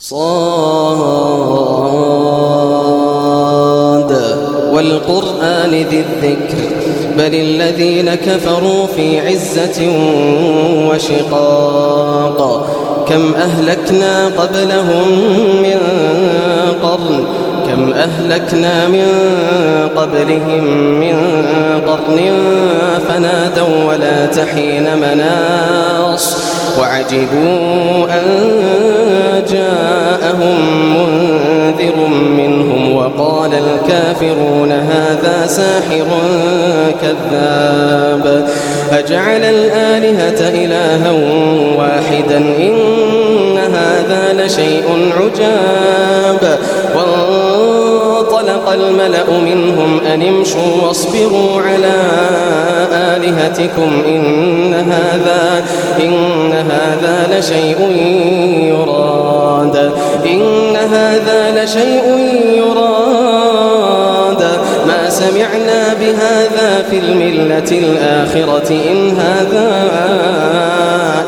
صاد. والقرآن ذي الذكر بل الذين كفروا في عزة وشقاق. كم أهلكنا قبلهم من قرن كم أهلكنا من قبلهم من قرن. فنادوا ولا تحين مناص وعجبوا أن وقال الكافرون هذا ساحر كذاب. أجعل الآلهة إلها واحدا إن هذا لشيء عجاب. وانطلق الملأ منهم أن امشوا واصبروا على آلهتكم إن هذا إن هذا لشيء يراد. إن هذا لشيء يراد. سمعنا بهذا في الملة الآخرة إن هذا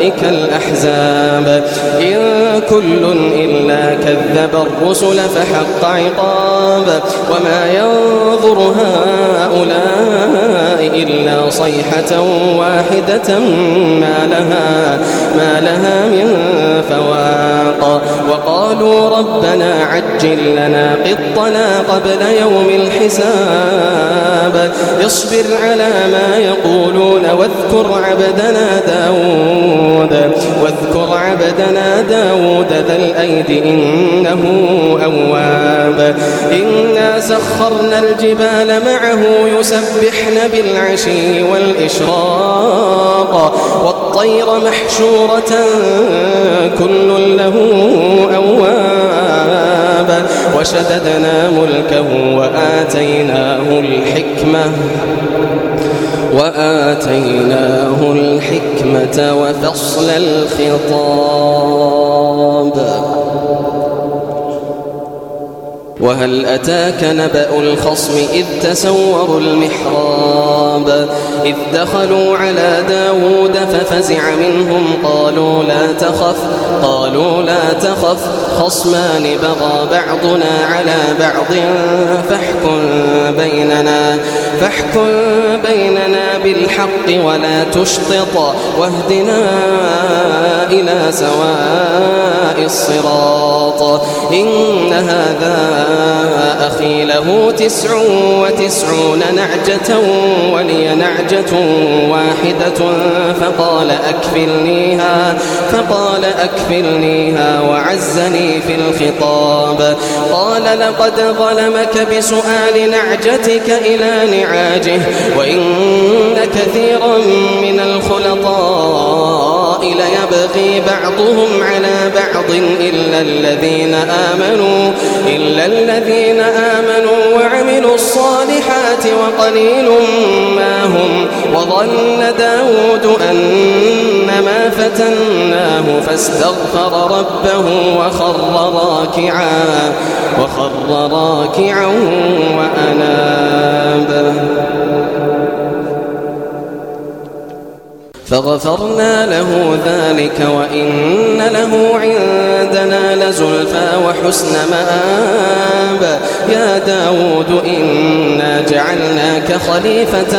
الأحزاب. إن كل إلا كذب الرسل فحق عقاب. وما ينظر هؤلاء إلا صيحة واحدة ما لها ما لها من فواق. وقالوا ربنا عجل لنا قطنا قبل يوم الحساب. اصبر على ما يقولون واذكر عبدنا داود. واذكر عبدنا داود ذا الأيد إنه أواب. إنا سخرنا الجبال معه يسبحن بالعشي والإشراق. والطير محشورة كل له أواب وشددنا ملكه وآتيناه الحكمة وآتيناه الحكمة وفصل الخطاب. وهل أتاك نبأ الخصم إذ تسوروا المحراب إذ دخلوا على داود ففزع منهم قالوا لا تخف قالوا لا تخف خصمان بغى بعضنا على بعض فاحكم بيننا فاحكم بيننا بالحق ولا تشطط واهدنا إلى سواء الصراط إن هذا أخي له تسع وتسعون نعجة ولي نعجة واحدة فقال أكفلنيها فقال أكفلنيها وعزني في الخطاب. قال لقد ظلمك بسؤال نعجتك إلى نعاجه وإن كثيرا من الخلطاء ليبغي بعضهم على بعض إلا الذين آمنوا إلا الذين آمنوا وعملوا الصالحات وقليل ما هم. وظن داود أنما فتناه فاستغفر ربه وخر راكعا وخر راكعا وأناب. فغفرنا له ذلك وإن له عندنا لزلفى وحسن مآب. يا داود إنا جعلناك خليفة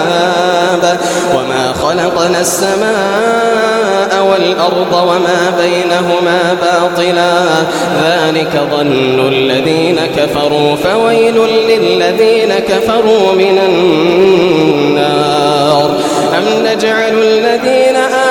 وما خلقنا السماء والأرض وما بينهما باطلا ذلك ظن الذين كفروا فويل للذين كفروا من النار أم نجعل الذين آمنوا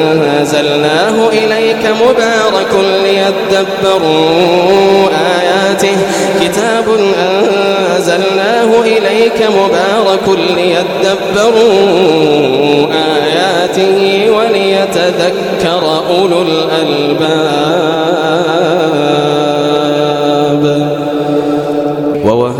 أنزلناه إليك مبارك ليدبروا آياته. كتاب أنزلناه إليك مبارك ليدبروا آياته وليتذكر أولو الألباب.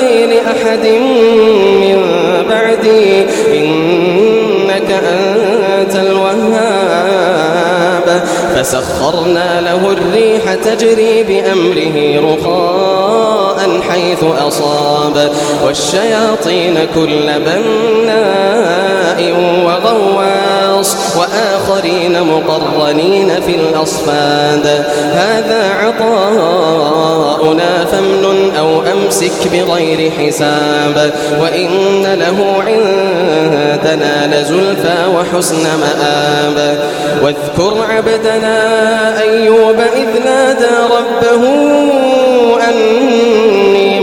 ينبغي لأحد من بعدي إنك أنت الوهاب. فسخرنا له الريح تجري بأمره رخاء حيث أصاب. والشياطين كل بناء وغواص وآخرين مقرنين في الأصفاد. هذا عطاؤنا فامنن أو أمسك بغير حساب. وإن له عندنا لزلفى وحسن مآب. واذكر عبدنا أيوب إذ نادى ربه أني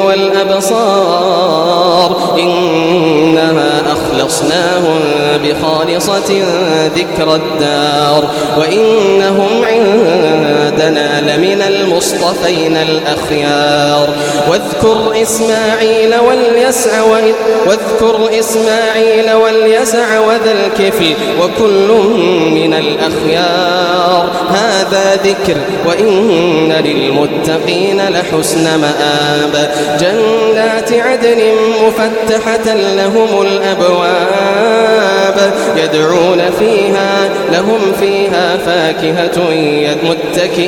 والأبصار. إنها أخلصناهم بخالصة ذكر الدار. وإنهم عندنا لمن المصطفين الأخيار. واذكر إسماعيل واليسع واذكر إسماعيل واليسع وذا الكفل وكل من الأخيار. هذا ذكر وإن للمتقين لحسن مآب. جنات عدن مفتحة لهم الأبواب. يدعون فيها لهم فيها فاكهة متكئين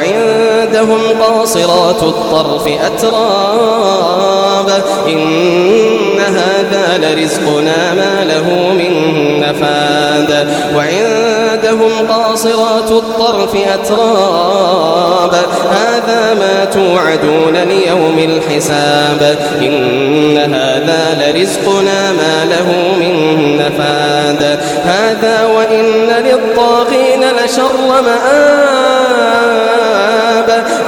وعندهم قاصرات الطرف أتراب. إن هذا لرزقنا ما له من نفاد. وعندهم قاصرات الطرف أتراب. هذا ما توعدون ليوم الحساب. إن هذا لرزقنا ما له من نفاد. هذا وإن للطاغين لشر مآب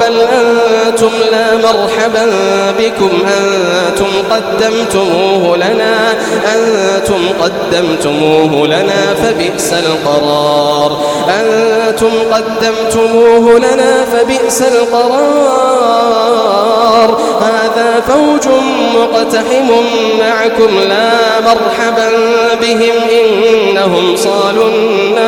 بل أنتم لا مرحبا بكم أنتم قدمتموه لنا أنتم قدمتموه لنا فبئس القرار. أنتم قدمتموه لنا فبئس القرار. هذا فوج مقتحم معكم لا مرحبا بهم إنهم صالوا النار.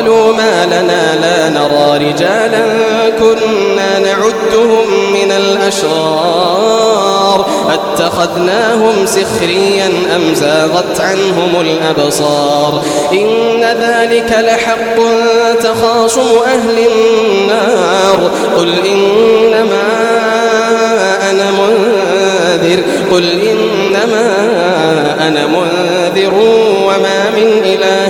وقالوا ما لنا لا نرى رجالا كنا نعدهم من الأشرار. أتخذناهم سخريا أم زاغت عنهم الأبصار؟ إن ذلك لحق تخاصم أهل النار. قل إنما أنا منذر. قل إنما أنا منذر وما من إله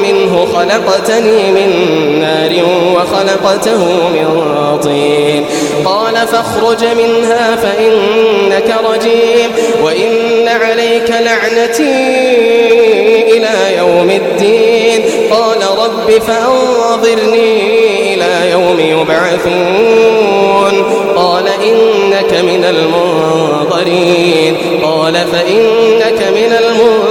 منه خلقتني من نار وخلقته من طين. قال فاخرج منها فإنك رجيم وإن عليك لعنتي إلى يوم الدين. قال رب فأنظرني إلى يوم يبعثون. قال إنك من المنظرين. قال فإنك من المنظرين.